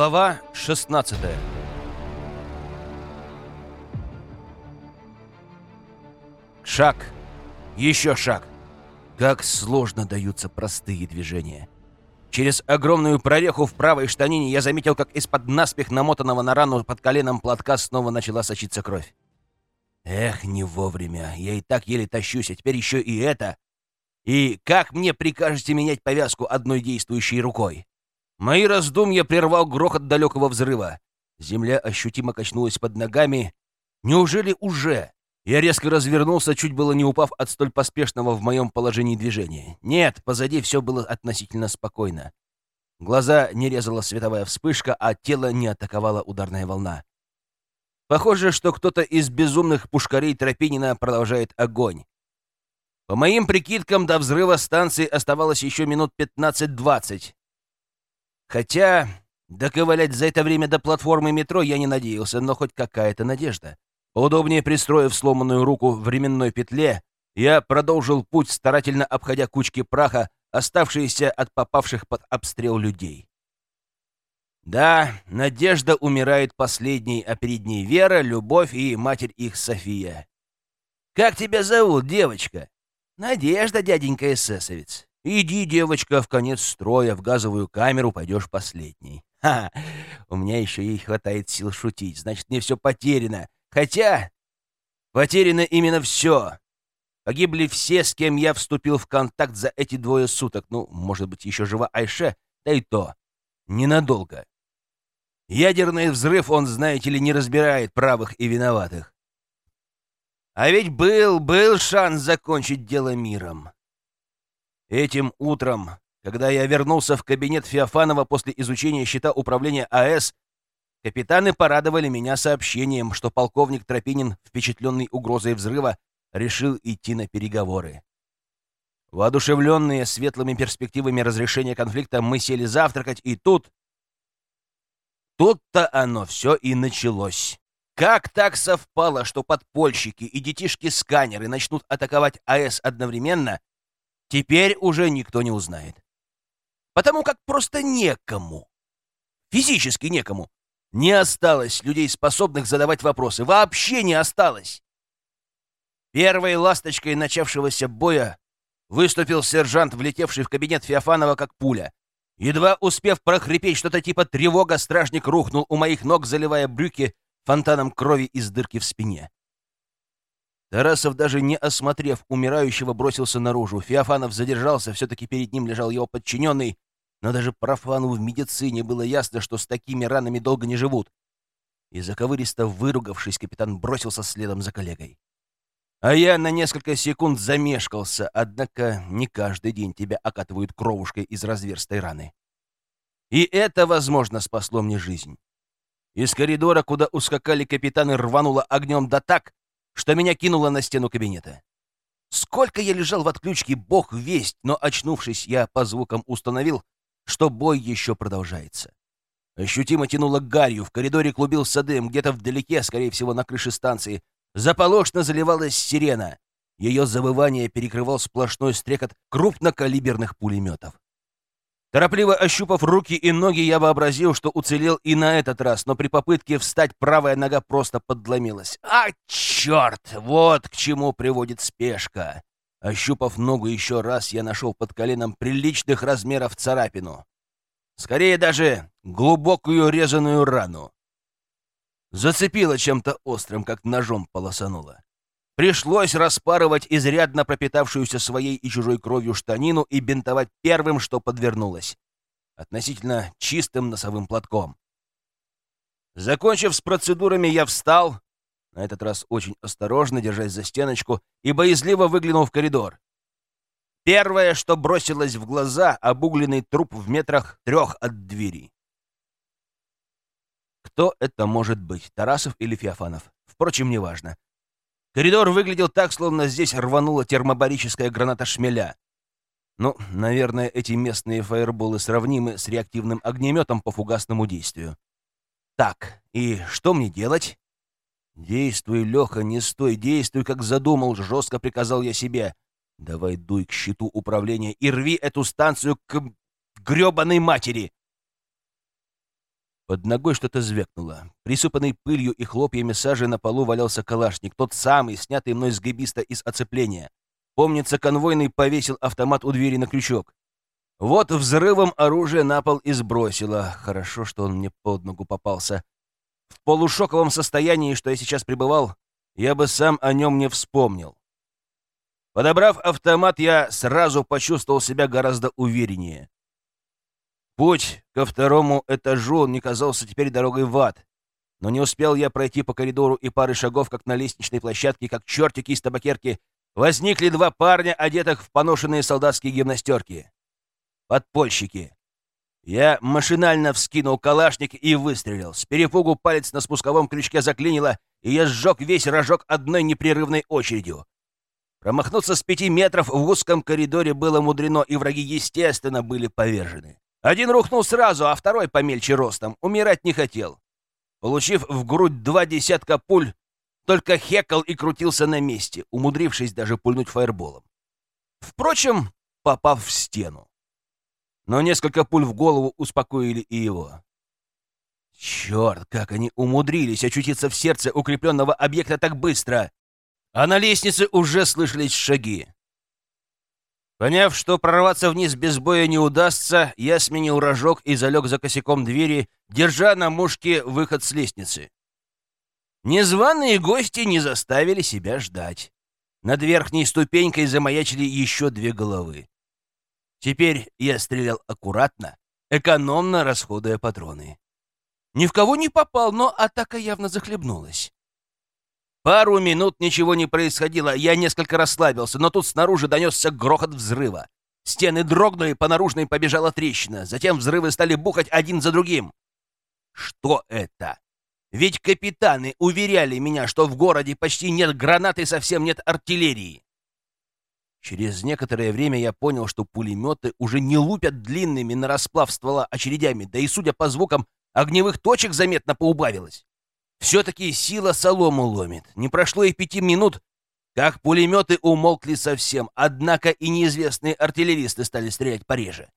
Глава 16 Шаг. Еще шаг. Как сложно даются простые движения. Через огромную прореху в правой штанине я заметил, как из-под наспех намотанного на рану под коленом платка снова начала сочиться кровь. Эх, не вовремя. Я и так еле тащусь, а теперь еще и это. И как мне прикажете менять повязку одной действующей рукой? Мои раздумья прервал грохот далекого взрыва. Земля ощутимо качнулась под ногами. Неужели уже? Я резко развернулся, чуть было не упав от столь поспешного в моем положении движения. Нет, позади все было относительно спокойно. Глаза не резала световая вспышка, а тело не атаковала ударная волна. Похоже, что кто-то из безумных пушкарей Тропинина продолжает огонь. По моим прикидкам, до взрыва станции оставалось еще минут 15-20. Хотя доковылять за это время до платформы метро я не надеялся, но хоть какая-то надежда. Поудобнее пристроив сломанную руку в временной петле, я продолжил путь, старательно обходя кучки праха, оставшиеся от попавших под обстрел людей. Да, надежда умирает последней, а перед ней Вера, Любовь и матерь их София. «Как тебя зовут, девочка?» «Надежда, дяденька эсэсовец». Иди, девочка, в конец строя, в газовую камеру пойдешь последней. Ха, у меня еще ей хватает сил шутить, значит, мне все потеряно. Хотя потеряно именно все. Погибли все, с кем я вступил в контакт за эти двое суток. Ну, может быть, еще жива Айше, да и то. Ненадолго. Ядерный взрыв, он, знаете ли, не разбирает правых и виноватых. А ведь был, был шанс закончить дело миром. Этим утром, когда я вернулся в кабинет Феофанова после изучения счета управления АЭС, капитаны порадовали меня сообщением, что полковник Тропинин, впечатленный угрозой взрыва, решил идти на переговоры. Воодушевленные светлыми перспективами разрешения конфликта, мы сели завтракать, и тут... Тут-то оно все и началось. Как так совпало, что подпольщики и детишки-сканеры начнут атаковать АЭС одновременно, теперь уже никто не узнает. Потому как просто некому. Физически некому. Не осталось людей, способных задавать вопросы. Вообще не осталось. Первой ласточкой начавшегося боя выступил сержант, влетевший в кабинет Феофанова как пуля. Едва успев прохрипеть что-то типа «тревога», стражник рухнул у моих ног, заливая брюки фонтаном крови из дырки в спине. Тарасов, даже не осмотрев умирающего, бросился наружу. Феофанов задержался, все-таки перед ним лежал его подчиненный, но даже профану в медицине было ясно, что с такими ранами долго не живут. И заковыристо выругавшись, капитан бросился следом за коллегой. А я на несколько секунд замешкался, однако не каждый день тебя окатывают кровушкой из разверстой раны. И это, возможно, спасло мне жизнь. Из коридора, куда ускакали капитаны, рвануло огнем да так, что меня кинуло на стену кабинета. Сколько я лежал в отключке, бог весть, но, очнувшись, я по звукам установил, что бой еще продолжается. Ощутимо тянуло гарью, в коридоре клубился дым, где-то вдалеке, скорее всего, на крыше станции, заполошно заливалась сирена. Ее завывание перекрывал сплошной стрекот крупнокалиберных пулеметов. Торопливо ощупав руки и ноги, я вообразил, что уцелел и на этот раз, но при попытке встать правая нога просто подломилась. А, черт! Вот к чему приводит спешка. Ощупав ногу еще раз, я нашел под коленом приличных размеров царапину. Скорее даже глубокую резаную рану. Зацепило чем-то острым, как ножом полосануло. Пришлось распарывать изрядно пропитавшуюся своей и чужой кровью штанину и бинтовать первым, что подвернулось. Относительно чистым носовым платком. Закончив с процедурами, я встал, на этот раз очень осторожно, держась за стеночку, и боязливо выглянул в коридор. Первое, что бросилось в глаза — обугленный труп в метрах трех от двери. Кто это может быть, Тарасов или Феофанов? Впрочем, неважно. Коридор выглядел так, словно здесь рванула термобарическая граната шмеля. Ну, наверное, эти местные фаерболы сравнимы с реактивным огнеметом по фугасному действию. Так, и что мне делать? Действуй, Леха, не стой, действуй, как задумал, жестко приказал я себе. Давай дуй к щиту управления и рви эту станцию к гребаной матери. Под ногой что-то звякнуло. Присыпанный пылью и хлопьями сажи на полу валялся калашник, тот самый, снятый мной с габиста из оцепления. Помнится, конвойный повесил автомат у двери на крючок. Вот взрывом оружие на пол и сбросило. Хорошо, что он мне под ногу попался. В полушоковом состоянии, что я сейчас пребывал, я бы сам о нем не вспомнил. Подобрав автомат, я сразу почувствовал себя гораздо увереннее. Путь ко второму этажу не казался теперь дорогой в ад. Но не успел я пройти по коридору и пары шагов, как на лестничной площадке, как чертики из табакерки, возникли два парня, одетых в поношенные солдатские гимнастерки. Подпольщики. Я машинально вскинул калашник и выстрелил. С перепугу палец на спусковом крючке заклинило, и я сжег весь рожок одной непрерывной очередью. Промахнуться с пяти метров в узком коридоре было мудрено, и враги, естественно, были повержены. Один рухнул сразу, а второй, помельче ростом, умирать не хотел. Получив в грудь два десятка пуль, только хекал и крутился на месте, умудрившись даже пульнуть фаерболом. Впрочем, попав в стену. Но несколько пуль в голову успокоили и его. Черт, как они умудрились очутиться в сердце укрепленного объекта так быстро! А на лестнице уже слышались шаги. Поняв, что прорваться вниз без боя не удастся, я сменил рожок и залег за косяком двери, держа на мушке выход с лестницы. Незваные гости не заставили себя ждать. Над верхней ступенькой замаячили еще две головы. Теперь я стрелял аккуратно, экономно расходуя патроны. Ни в кого не попал, но атака явно захлебнулась. Пару минут ничего не происходило, я несколько расслабился, но тут снаружи донесся грохот взрыва. Стены дрогнули, по наружной побежала трещина. Затем взрывы стали бухать один за другим. Что это? Ведь капитаны уверяли меня, что в городе почти нет гранат и совсем нет артиллерии. Через некоторое время я понял, что пулеметы уже не лупят длинными на расплав ствола очередями, да и, судя по звукам, огневых точек заметно поубавилось. Все-таки сила солому ломит. Не прошло и пяти минут, как пулеметы умолкли совсем, однако и неизвестные артиллеристы стали стрелять пореже.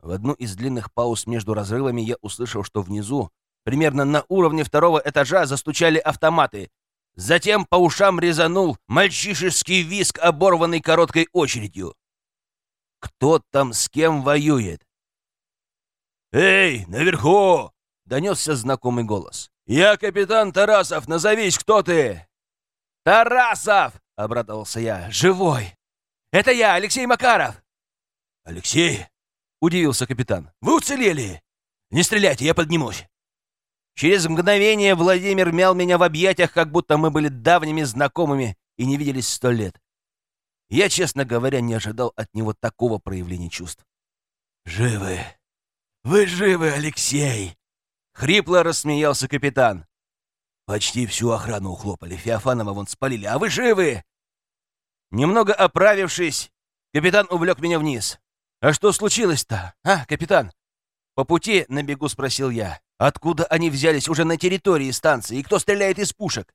В одну из длинных пауз между разрывами я услышал, что внизу, примерно на уровне второго этажа, застучали автоматы. Затем по ушам резанул мальчишеский виск, оборванный короткой очередью. Кто там с кем воюет? «Эй, наверху!» — донесся знакомый голос. «Я капитан Тарасов, назовись, кто ты!» «Тарасов!» — обрадовался я. «Живой! Это я, Алексей Макаров!» «Алексей?» — удивился капитан. «Вы уцелели! Не стреляйте, я поднимусь!» Через мгновение Владимир мял меня в объятиях, как будто мы были давними знакомыми и не виделись сто лет. Я, честно говоря, не ожидал от него такого проявления чувств. «Живы! Вы живы, Алексей!» Хрипло рассмеялся капитан. Почти всю охрану ухлопали, Феофанова вон спалили, а вы живы? Немного оправившись, капитан увлек меня вниз. А что случилось-то, а, капитан? По пути на бегу спросил я. Откуда они взялись уже на территории станции, и кто стреляет из пушек?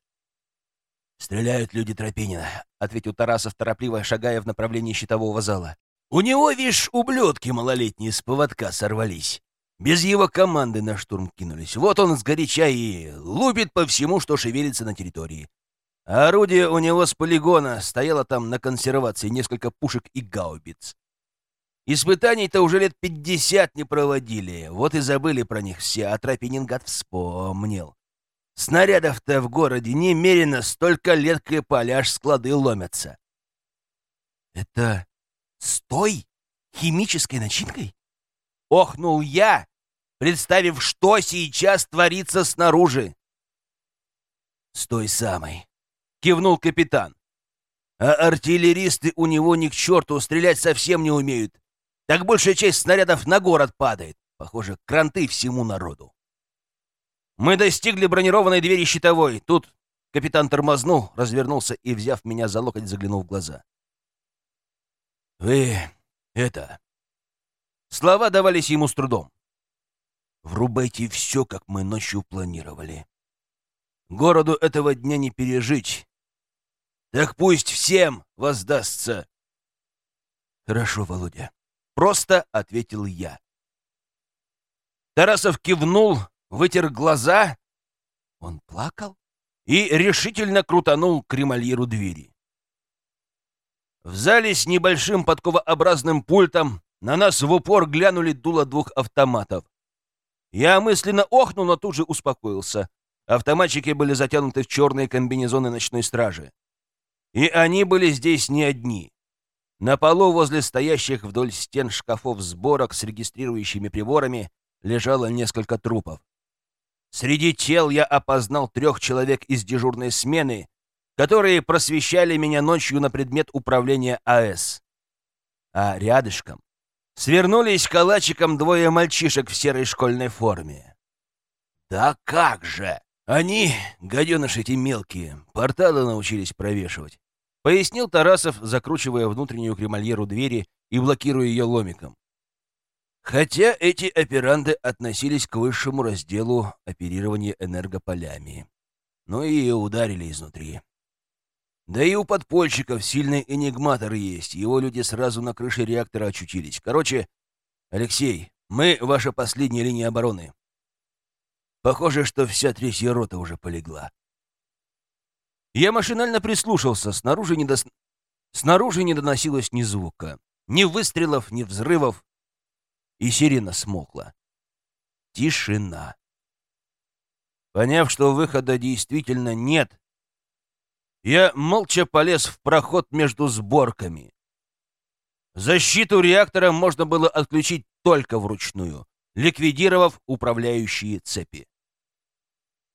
«Стреляют люди Тропинина», — ответил Тарасов, торопливо шагая в направлении щитового зала. «У него, видишь, ублюдки малолетние с поводка сорвались. Без его команды на штурм кинулись. Вот он сгоряча и лупит по всему, что шевелится на территории. А орудие у него с полигона стояло там на консервации несколько пушек и гаубиц. Испытаний-то уже лет пятьдесят не проводили, вот и забыли про них все, а Тропинингат вспомнил. Снарядов-то в городе немерено столько лет крепали, аж склады ломятся. Это стой химической начинкой? Охнул я, представив, что сейчас творится снаружи. «С той самой», — кивнул капитан. «А артиллеристы у него ни к черту стрелять совсем не умеют. Так большая часть снарядов на город падает. Похоже, кранты всему народу». Мы достигли бронированной двери щитовой. Тут капитан тормознул, развернулся и, взяв меня за локоть, заглянул в глаза. «Вы это...» Слова давались ему с трудом. Врубайте все, как мы ночью планировали. Городу этого дня не пережить. Так пусть всем воздастся. Хорошо, Володя. Просто ответил я. Тарасов кивнул, вытер глаза, он плакал и решительно крутанул кремольеру двери. В зале с небольшим подковообразным пультом на нас в упор глянули дуло двух автоматов. Я мысленно охнул, но тут же успокоился. Автоматчики были затянуты в черные комбинезоны ночной стражи. И они были здесь не одни. На полу возле стоящих вдоль стен шкафов сборок с регистрирующими приборами лежало несколько трупов. Среди тел я опознал трех человек из дежурной смены, которые просвещали меня ночью на предмет управления АЭС. А рядышком свернулись калачиком двое мальчишек в серой школьной форме. «Да как же! Они, гаденыши эти мелкие, порталы научились провешивать. — пояснил Тарасов, закручивая внутреннюю кремольеру двери и блокируя ее ломиком. Хотя эти операнды относились к высшему разделу оперирования энергополями. Но и ударили изнутри. Да и у подпольщиков сильный энигматор есть, его люди сразу на крыше реактора очутились. Короче, Алексей, мы ваша последняя линия обороны. Похоже, что вся третья рота уже полегла. Я машинально прислушался, снаружи не, дос... снаружи не доносилось ни звука, ни выстрелов, ни взрывов, и сирена смолкла. Тишина. Поняв, что выхода действительно нет, я молча полез в проход между сборками. Защиту реактора можно было отключить только вручную, ликвидировав управляющие цепи.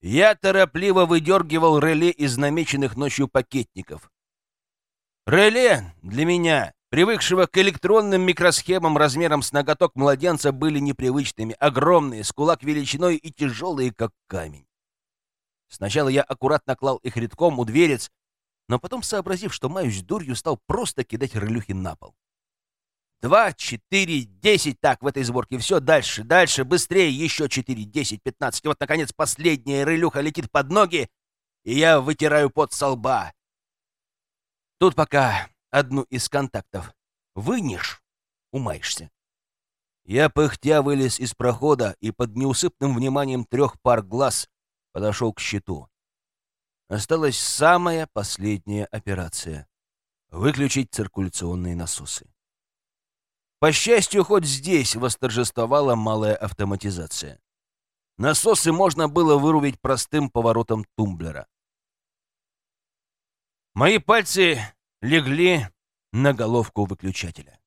Я торопливо выдергивал реле из намеченных ночью пакетников. Реле для меня, привыкшего к электронным микросхемам размером с ноготок младенца, были непривычными, огромные, с кулак величиной и тяжелые, как камень. Сначала я аккуратно клал их редком у дверец, но потом, сообразив, что маюсь дурью, стал просто кидать релюхи на пол. Два, четыре, десять. Так, в этой сборке все. Дальше, дальше, быстрее. Еще четыре, десять, пятнадцать. И вот, наконец, последняя рылюха летит под ноги, и я вытираю пот со лба. Тут пока одну из контактов вынешь, умаешься. Я пыхтя вылез из прохода и под неусыпным вниманием трех пар глаз подошел к щиту. Осталась самая последняя операция — выключить циркуляционные насосы. По счастью, хоть здесь восторжествовала малая автоматизация. Насосы можно было вырубить простым поворотом тумблера. Мои пальцы легли на головку выключателя.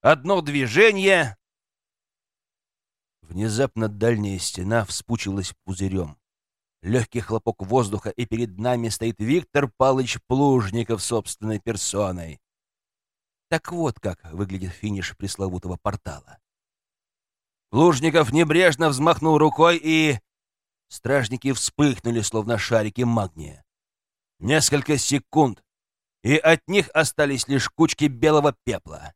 Одно движение... Внезапно дальняя стена вспучилась пузырем. Легкий хлопок воздуха, и перед нами стоит Виктор Палыч Плужников собственной персоной. Так вот как выглядит финиш пресловутого портала. Лужников небрежно взмахнул рукой, и... Стражники вспыхнули, словно шарики магния. Несколько секунд, и от них остались лишь кучки белого пепла.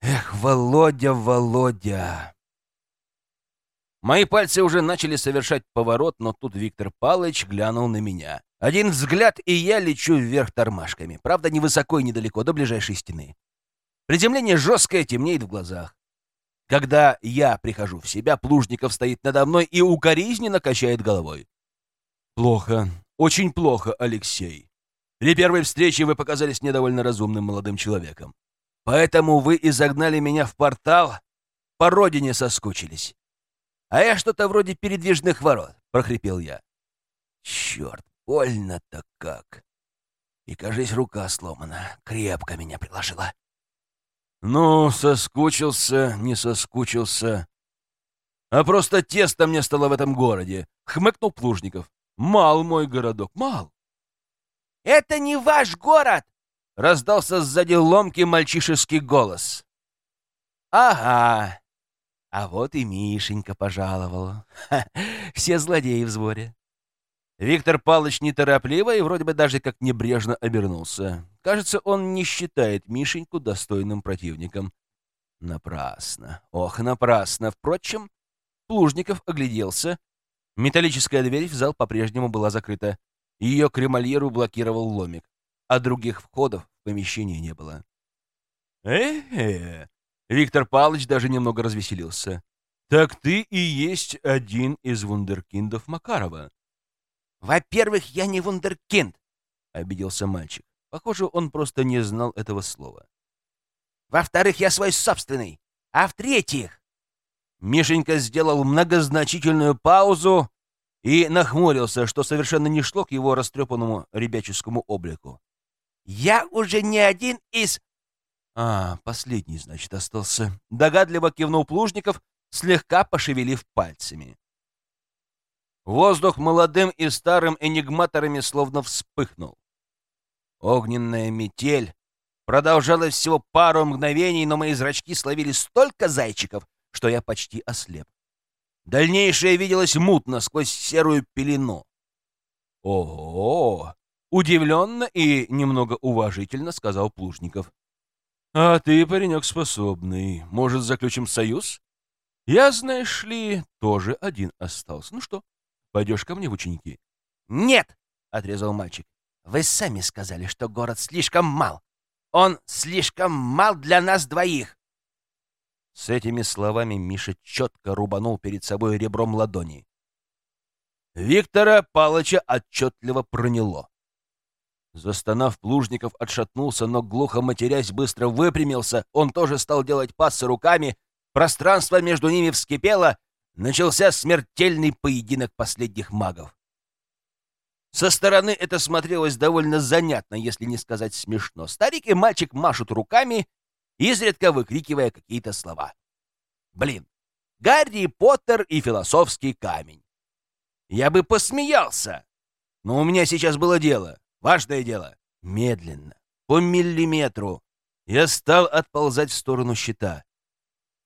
Эх, Володя, Володя! Мои пальцы уже начали совершать поворот, но тут Виктор Палыч глянул на меня. Один взгляд, и я лечу вверх тормашками. Правда, не высоко и недалеко, до ближайшей стены. Приземление жесткое, темнеет в глазах. Когда я прихожу в себя, Плужников стоит надо мной и укоризненно качает головой. «Плохо, очень плохо, Алексей. При первой встрече вы показались недовольно разумным молодым человеком. Поэтому вы и загнали меня в портал, по родине соскучились. А я что-то вроде передвижных ворот», — прохрипел я. «Черт, Больно-то как. И, кажись, рука сломана. Крепко меня приложила. Ну, соскучился, не соскучился. А просто тесто мне стало в этом городе. Хмыкнул Плужников. Мал мой городок, мал. Это не ваш город! Раздался сзади ломкий мальчишеский голос. Ага. А вот и Мишенька пожаловал. Ха, все злодеи в сборе. Виктор Палыч неторопливо и вроде бы даже как небрежно обернулся. Кажется, он не считает Мишеньку достойным противником. Напрасно. Ох, напрасно. Впрочем, Плужников огляделся. Металлическая дверь в зал по-прежнему была закрыта. Ее кремольеру блокировал ломик, а других входов в помещении не было. э э Виктор Павлович даже немного развеселился. Так ты и есть один из вундеркиндов Макарова. Во-первых, я не вундеркинд, обиделся мальчик. Похоже, он просто не знал этого слова. Во-вторых, я свой собственный. А в-третьих... Мишенька сделал многозначительную паузу и нахмурился, что совершенно не шло к его растрепанному ребяческому облику. «Я уже не один из...» «А, последний, значит, остался». Догадливо кивнул Плужников, слегка пошевелив пальцами. Воздух молодым и старым энигматорами словно вспыхнул. Огненная метель продолжалась всего пару мгновений, но мои зрачки словили столько зайчиков, что я почти ослеп. Дальнейшее виделось мутно сквозь серую пелену. «Ого!» — удивленно и немного уважительно сказал Плужников. «А ты, паренек, способный. Может, заключим союз? Я, знаешь ли, тоже один остался. Ну что, пойдешь ко мне в ученики?» «Нет!» — отрезал мальчик. Вы сами сказали, что город слишком мал. Он слишком мал для нас двоих. С этими словами Миша четко рубанул перед собой ребром ладони. Виктора Палыча отчетливо проняло. Застонав, Плужников отшатнулся, но, глухо матерясь, быстро выпрямился. Он тоже стал делать пассы руками. Пространство между ними вскипело. Начался смертельный поединок последних магов. Со стороны это смотрелось довольно занятно, если не сказать смешно. Старик и мальчик машут руками, изредка выкрикивая какие-то слова. Блин, Гарри Поттер и философский камень. Я бы посмеялся, но у меня сейчас было дело, важное дело. Медленно, по миллиметру, я стал отползать в сторону щита.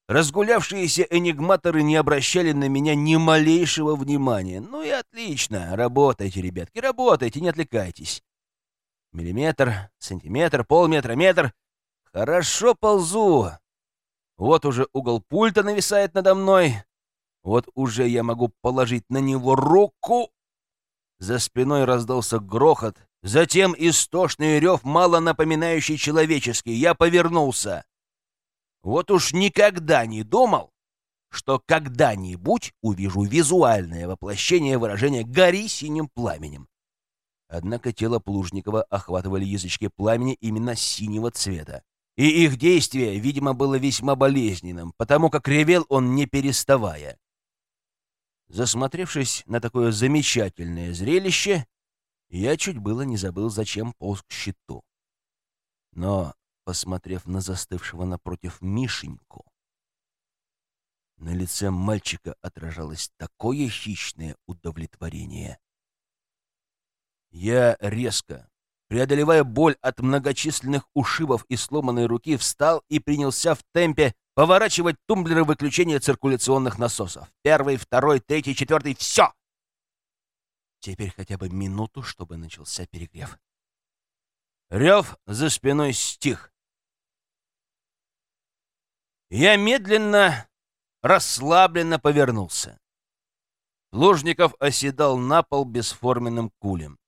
Разгулявшиеся энигматоры не обращали на меня ни малейшего внимания. Ну и отлично. Работайте, ребятки, работайте, не отвлекайтесь. Миллиметр, сантиметр, полметра, метр. Хорошо ползу. Вот уже угол пульта нависает надо мной. Вот уже я могу положить на него руку. За спиной раздался грохот. Затем истошный рев, мало напоминающий человеческий. Я повернулся. Вот уж никогда не думал, что когда-нибудь увижу визуальное воплощение выражения «гори синим пламенем». Однако тело Плужникова охватывали язычки пламени именно синего цвета. И их действие, видимо, было весьма болезненным, потому как ревел он не переставая. Засмотревшись на такое замечательное зрелище, я чуть было не забыл, зачем полз к щиту. Но посмотрев на застывшего напротив Мишеньку. На лице мальчика отражалось такое хищное удовлетворение. Я резко, преодолевая боль от многочисленных ушибов и сломанной руки, встал и принялся в темпе поворачивать тумблеры выключения циркуляционных насосов. Первый, второй, третий, четвертый — все! Теперь хотя бы минуту, чтобы начался перегрев. Рев за спиной стих. Я медленно, расслабленно повернулся. Лужников оседал на пол бесформенным кулем.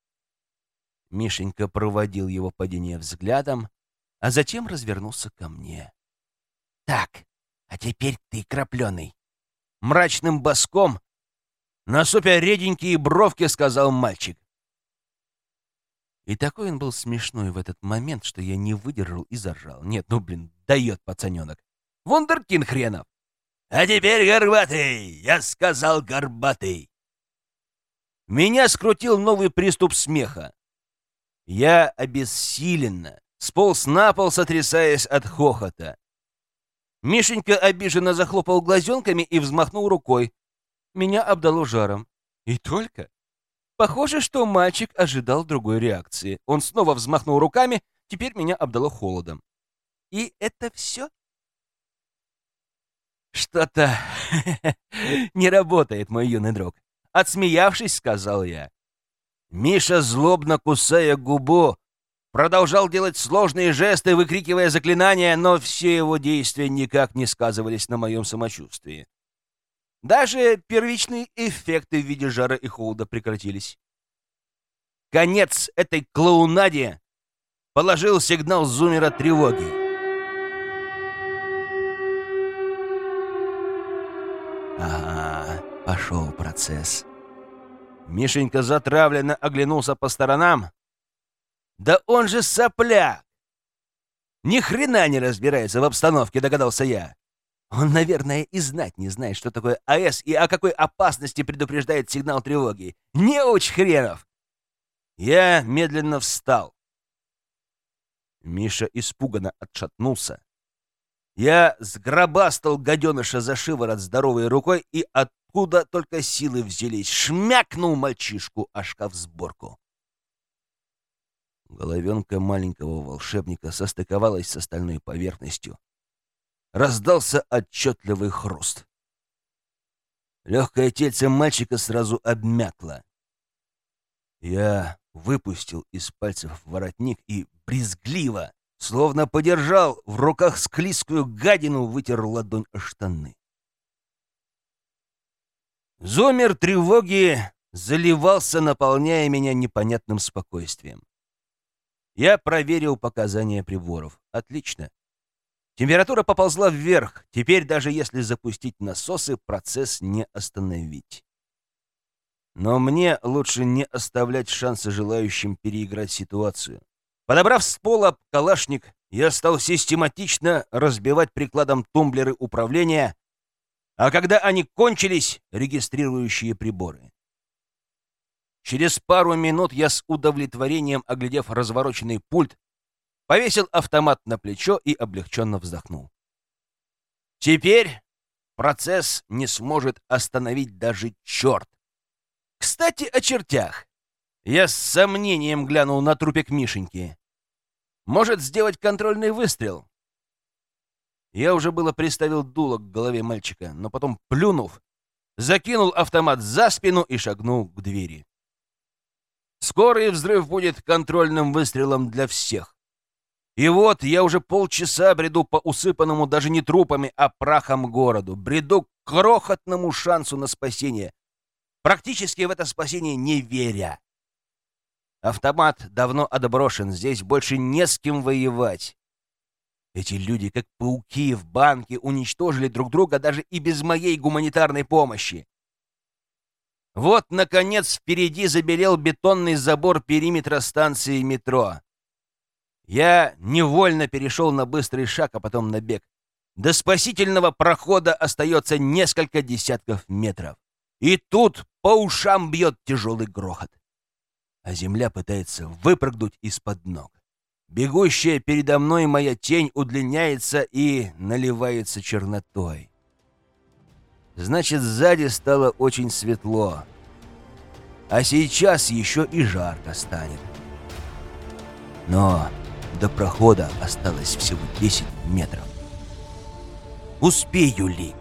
Мишенька проводил его падение взглядом, а затем развернулся ко мне. «Так, а теперь ты, крапленый!» Мрачным боском, насупя реденькие бровки, сказал мальчик. И такой он был смешной в этот момент, что я не выдержал и заржал. Нет, ну, блин, дает пацаненок. Вундеркин хренов. А теперь горбатый, я сказал горбатый. Меня скрутил новый приступ смеха. Я обессиленно сполз на пол, сотрясаясь от хохота. Мишенька обиженно захлопал глазенками и взмахнул рукой. Меня обдало жаром. И только. Похоже, что мальчик ожидал другой реакции. Он снова взмахнул руками, теперь меня обдало холодом. И это все? «Что-то не работает, мой юный друг», — отсмеявшись, сказал я. Миша, злобно кусая губу, продолжал делать сложные жесты, выкрикивая заклинания, но все его действия никак не сказывались на моем самочувствии. Даже первичные эффекты в виде жара и холода прекратились. Конец этой клоунаде положил сигнал зумера тревоги. Ага, пошел процесс. Мишенька затравленно оглянулся по сторонам. Да он же сопляк! Ни хрена не разбирается в обстановке, догадался я. Он, наверное, и знать не знает, что такое АЭС и о какой опасности предупреждает сигнал тревоги. Неуч хренов! Я медленно встал. Миша испуганно отшатнулся. Я сгробастал гаденыша за шиворот здоровой рукой и откуда только силы взялись, шмякнул мальчишку о шкаф-сборку. Головенка маленького волшебника состыковалась с остальной поверхностью. Раздался отчетливый хруст. Легкое тельце мальчика сразу обмякло. Я выпустил из пальцев воротник и брезгливо, словно подержал в руках склизкую гадину, вытер ладонь о штаны. Зомер тревоги заливался, наполняя меня непонятным спокойствием. Я проверил показания приборов. Отлично. Температура поползла вверх. Теперь даже если запустить насосы, процесс не остановить. Но мне лучше не оставлять шанса желающим переиграть ситуацию. Подобрав с пола калашник, я стал систематично разбивать прикладом тумблеры управления, а когда они кончились, регистрирующие приборы. Через пару минут я с удовлетворением, оглядев развороченный пульт, повесил автомат на плечо и облегченно вздохнул. Теперь процесс не сможет остановить даже черт. Кстати, о чертях. Я с сомнением глянул на трупик Мишеньки. Может сделать контрольный выстрел. Я уже было приставил дуло к голове мальчика, но потом, плюнув, закинул автомат за спину и шагнул к двери. Скорый взрыв будет контрольным выстрелом для всех. И вот я уже полчаса бреду по усыпанному даже не трупами, а прахом городу. Бреду к крохотному шансу на спасение, практически в это спасение не веря. Автомат давно отброшен, здесь больше не с кем воевать. Эти люди, как пауки в банке, уничтожили друг друга даже и без моей гуманитарной помощи. Вот, наконец, впереди забелел бетонный забор периметра станции метро. Я невольно перешел на быстрый шаг, а потом на бег. До спасительного прохода остается несколько десятков метров. И тут по ушам бьет тяжелый грохот. А земля пытается выпрыгнуть из-под ног. Бегущая передо мной моя тень удлиняется и наливается чернотой. Значит, сзади стало очень светло. А сейчас еще и жарко станет. Но до прохода осталось всего 10 метров. «Успею ли?»